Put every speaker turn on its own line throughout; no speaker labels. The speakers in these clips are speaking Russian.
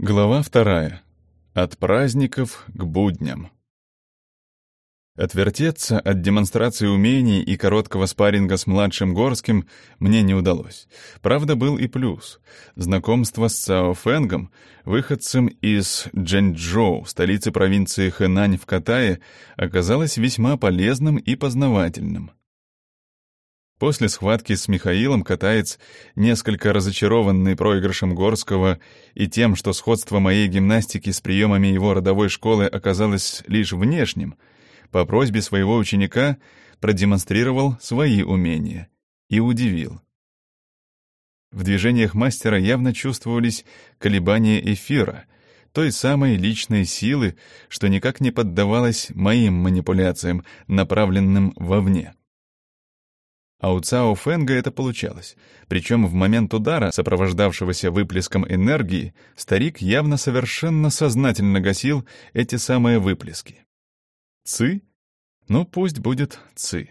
Глава вторая. От праздников к будням. Отвертеться от демонстрации умений и короткого спарринга с младшим Горским мне не удалось. Правда, был и плюс. Знакомство с Цао Фэнгом, выходцем из Джэньчжоу, столицы провинции Хэнань в Катае, оказалось весьма полезным и познавательным. После схватки с Михаилом катаец, несколько разочарованный проигрышем Горского и тем, что сходство моей гимнастики с приемами его родовой школы оказалось лишь внешним, по просьбе своего ученика продемонстрировал свои умения и удивил. В движениях мастера явно чувствовались колебания эфира, той самой личной силы, что никак не поддавалась моим манипуляциям, направленным вовне. А у Цао Фэнга это получалось. Причем в момент удара, сопровождавшегося выплеском энергии, старик явно совершенно сознательно гасил эти самые выплески. Ци? Ну, пусть будет Ци.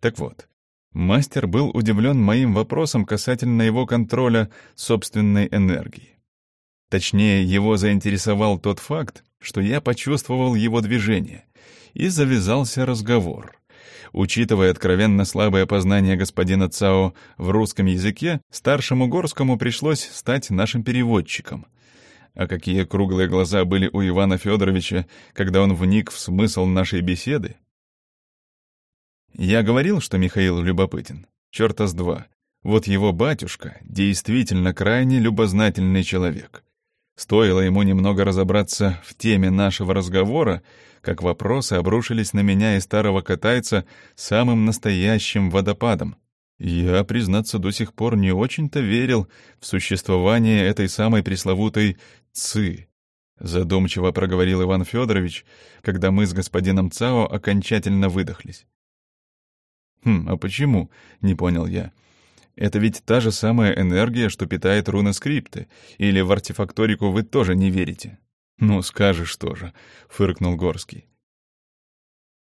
Так вот, мастер был удивлен моим вопросом касательно его контроля собственной энергии. Точнее, его заинтересовал тот факт, что я почувствовал его движение, и завязался разговор. Учитывая откровенно слабое познание господина Цао в русском языке, старшему Горскому пришлось стать нашим переводчиком. А какие круглые глаза были у Ивана Федоровича, когда он вник в смысл нашей беседы? Я говорил, что Михаил любопытен. Чёрта с два. Вот его батюшка действительно крайне любознательный человек. Стоило ему немного разобраться в теме нашего разговора, как вопросы обрушились на меня и старого катайца самым настоящим водопадом. Я, признаться, до сих пор не очень-то верил в существование этой самой пресловутой «ци», задумчиво проговорил Иван Федорович, когда мы с господином Цао окончательно выдохлись. «Хм, а почему?» — не понял я. Это ведь та же самая энергия, что питает руны скрипты. Или в артефакторику вы тоже не верите? Ну, скажешь тоже, фыркнул Горский.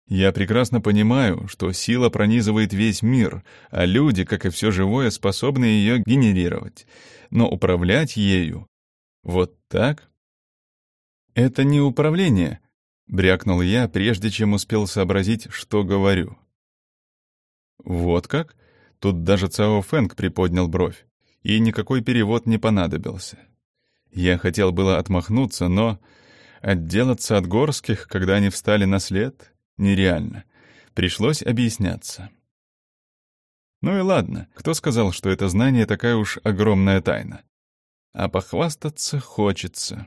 Я прекрасно понимаю, что сила пронизывает весь мир, а люди, как и все живое, способны ее генерировать. Но управлять ею вот так? Это не управление, брякнул я, прежде чем успел сообразить, что говорю. Вот как? Тут даже Цао Фэнг приподнял бровь, и никакой перевод не понадобился. Я хотел было отмахнуться, но отделаться от горских, когда они встали на след, нереально. Пришлось объясняться. Ну и ладно, кто сказал, что это знание такая уж огромная тайна? А похвастаться хочется.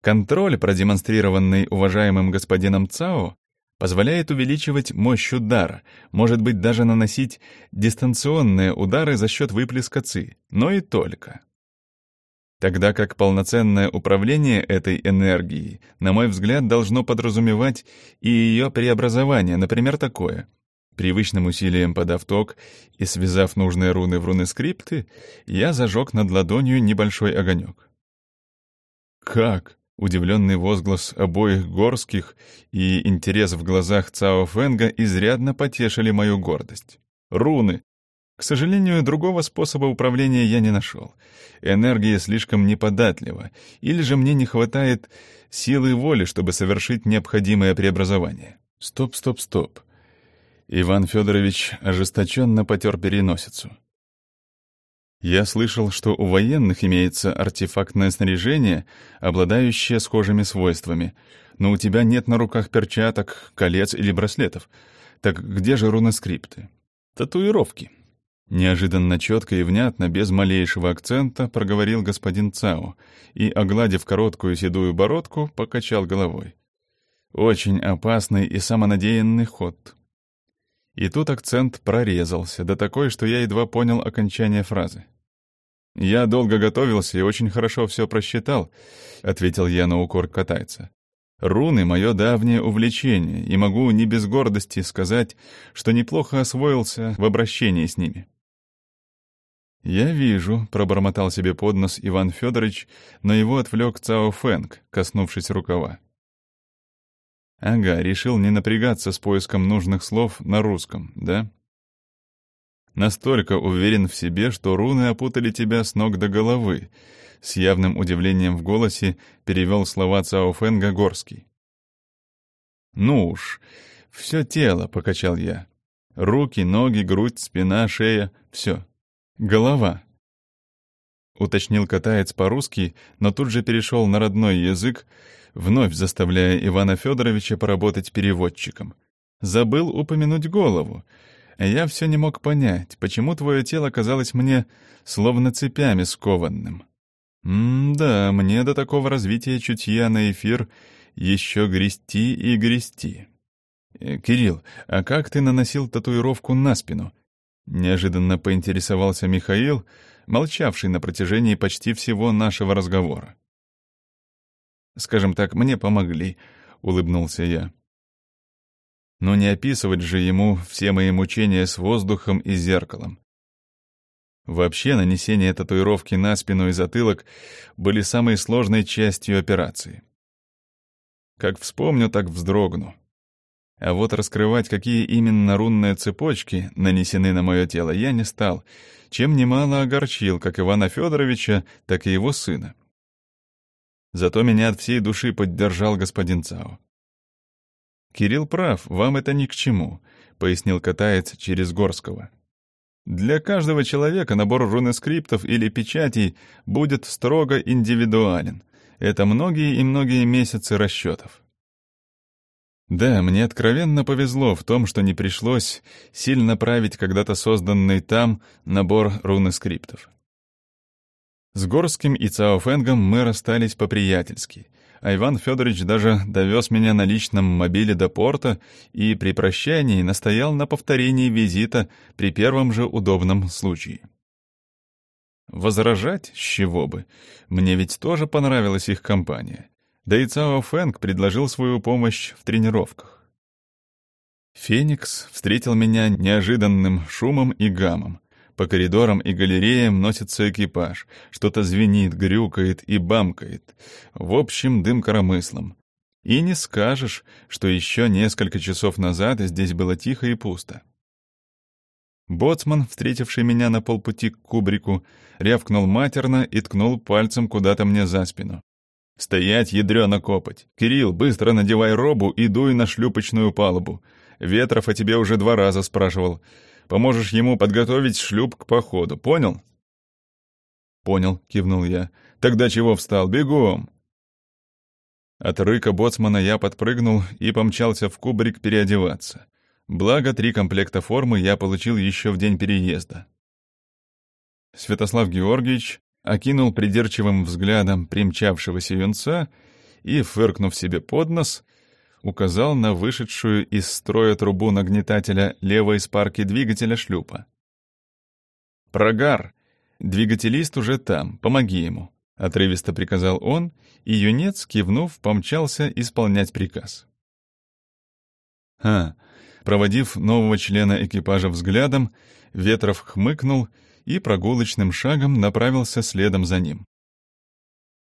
Контроль, продемонстрированный уважаемым господином Цао, позволяет увеличивать мощь удара, может быть даже наносить дистанционные удары за счет выплеска ЦИ, но и только. Тогда как полноценное управление этой энергией, на мой взгляд, должно подразумевать и ее преобразование, например, такое. Привычным усилием подав ток и связав нужные руны в руны-скрипты, я зажег над ладонью небольшой огонек. «Как?» Удивленный возглас обоих горских и интерес в глазах Цао Фэнга изрядно потешили мою гордость. Руны. К сожалению, другого способа управления я не нашел. Энергия слишком неподатлива, или же мне не хватает силы воли, чтобы совершить необходимое преобразование. Стоп, стоп, стоп. Иван Федорович ожесточенно потер переносицу. Я слышал, что у военных имеется артефактное снаряжение, обладающее схожими свойствами, но у тебя нет на руках перчаток, колец или браслетов. Так где же руноскрипты? Татуировки. Неожиданно четко и внятно, без малейшего акцента, проговорил господин Цао и, огладив короткую седую бородку, покачал головой. Очень опасный и самонадеянный ход. И тут акцент прорезался, да такой, что я едва понял окончание фразы. «Я долго готовился и очень хорошо все просчитал», — ответил я на укор катайца. «Руны — мое давнее увлечение, и могу не без гордости сказать, что неплохо освоился в обращении с ними». «Я вижу», — пробормотал себе под нос Иван Федорович, но его отвлек Цао Фэнг, коснувшись рукава. Ага, решил не напрягаться с поиском нужных слов на русском, да? Настолько уверен в себе, что руны опутали тебя с ног до головы. с явным удивлением в голосе перевел слова Цао Фэнга Горский. «Ну уж, все тело», — покачал я. «Руки, ноги, грудь, спина, шея — все. Голова». Уточнил катаец по-русски, но тут же перешел на родной язык, вновь заставляя Ивана Федоровича поработать переводчиком. Забыл упомянуть голову. Я все не мог понять, почему твое тело казалось мне словно цепями скованным. М-да, мне до такого развития чутья на эфир еще грести и грести. Э, «Кирилл, а как ты наносил татуировку на спину?» Неожиданно поинтересовался Михаил, молчавший на протяжении почти всего нашего разговора. «Скажем так, мне помогли», — улыбнулся я. Но не описывать же ему все мои мучения с воздухом и зеркалом. Вообще, нанесение татуировки на спину и затылок были самой сложной частью операции. Как вспомню, так вздрогну. А вот раскрывать, какие именно рунные цепочки нанесены на мое тело, я не стал, чем немало огорчил как Ивана Федоровича, так и его сына. Зато меня от всей души поддержал господин Цао. «Кирилл прав, вам это ни к чему», — пояснил катаец через Горского. «Для каждого человека набор рунескриптов или печатей будет строго индивидуален. Это многие и многие месяцы расчетов. Да, мне откровенно повезло в том, что не пришлось сильно править когда-то созданный там набор рунескриптов. С Горским и Цаофенгом мы расстались по-приятельски, а Иван Федорович даже довез меня на личном мобиле до порта и при прощании настоял на повторении визита при первом же удобном случае. Возражать? С чего бы? Мне ведь тоже понравилась их компания. Да и Цао Фэнг предложил свою помощь в тренировках. Феникс встретил меня неожиданным шумом и гамом. По коридорам и галереям носится экипаж. Что-то звенит, грюкает и бамкает. В общем, дым коромыслом. И не скажешь, что еще несколько часов назад здесь было тихо и пусто. Боцман, встретивший меня на полпути к кубрику, рявкнул матерно и ткнул пальцем куда-то мне за спину. «Стоять, ядрёно копоть! Кирилл, быстро надевай робу и дуй на шлюпочную палубу. Ветров о тебе уже два раза спрашивал. Поможешь ему подготовить шлюп к походу, понял?» «Понял», — кивнул я. «Тогда чего встал? Бегом!» От рыка боцмана я подпрыгнул и помчался в кубрик переодеваться. Благо, три комплекта формы я получил еще в день переезда. Святослав Георгиевич окинул придирчивым взглядом примчавшегося юнца и, фыркнув себе под нос, указал на вышедшую из строя трубу нагнетателя левой спарки двигателя шлюпа. «Прогар! Двигателист уже там, помоги ему!» — отрывисто приказал он, и юнец, кивнув, помчался исполнять приказ. «Ха!» Проводив нового члена экипажа взглядом, Ветров хмыкнул и прогулочным шагом направился следом за ним.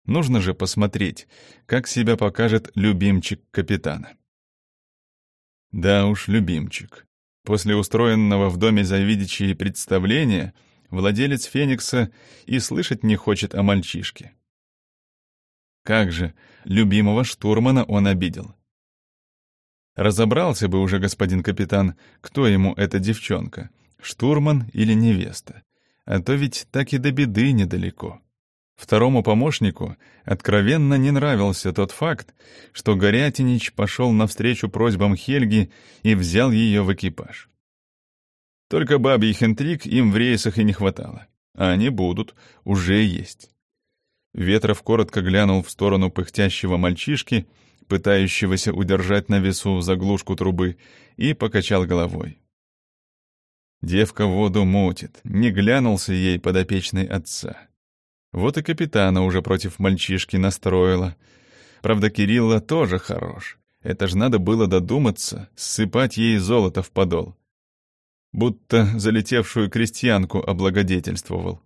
Нужно же посмотреть, как себя покажет любимчик капитана. Да уж, любимчик. После устроенного в доме Завидичи представления владелец Феникса и слышать не хочет о мальчишке. Как же, любимого штурмана он обидел. Разобрался бы уже господин капитан, кто ему эта девчонка, штурман или невеста. А то ведь так и до беды недалеко. Второму помощнику откровенно не нравился тот факт, что Горятинич пошел навстречу просьбам Хельги и взял ее в экипаж. Только бабьих интриг им в рейсах и не хватало. А они будут, уже есть. Ветров коротко глянул в сторону пыхтящего мальчишки — пытающегося удержать на весу заглушку трубы, и покачал головой. Девка воду мутит, не глянулся ей подопечный отца. Вот и капитана уже против мальчишки настроила. Правда, Кирилла тоже хорош. Это ж надо было додуматься, ссыпать ей золото в подол. Будто залетевшую крестьянку облагодетельствовал.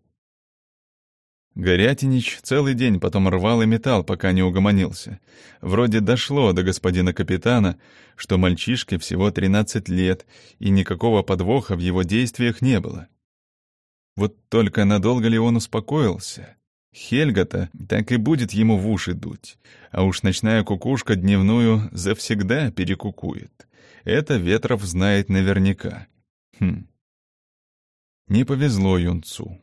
Горятинич целый день потом рвал и металл, пока не угомонился. Вроде дошло до господина капитана, что мальчишке всего 13 лет, и никакого подвоха в его действиях не было. Вот только надолго ли он успокоился? Хельгата так и будет ему в уши дуть, а уж ночная кукушка дневную завсегда перекукует. Это Ветров знает наверняка. Хм. Не повезло юнцу.